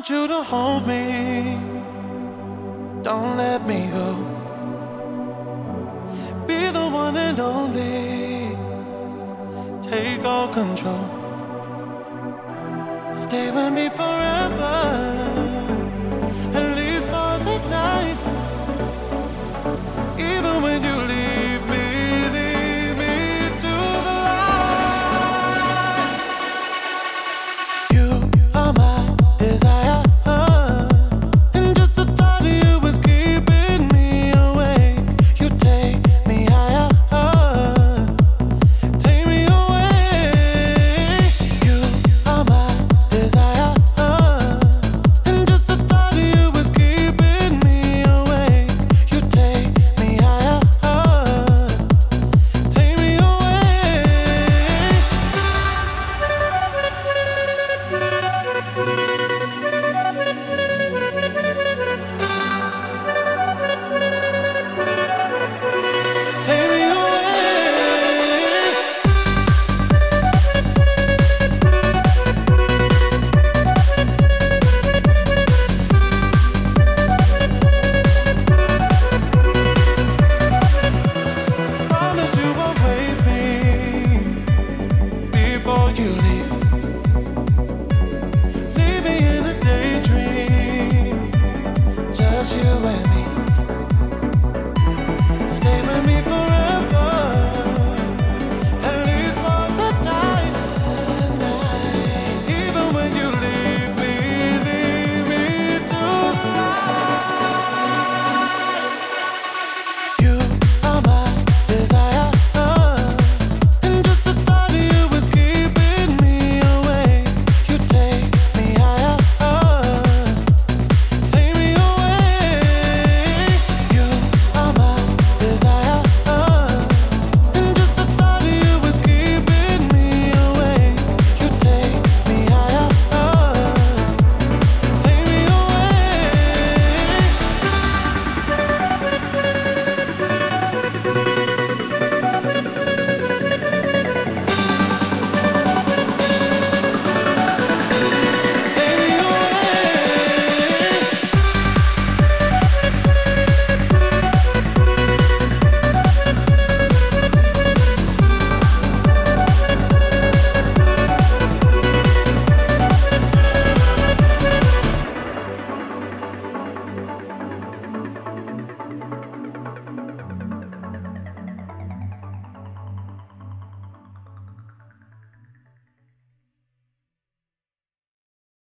want you to hold me. Don't let me go. Be the one and only. Take all control. Stay with me forever. You and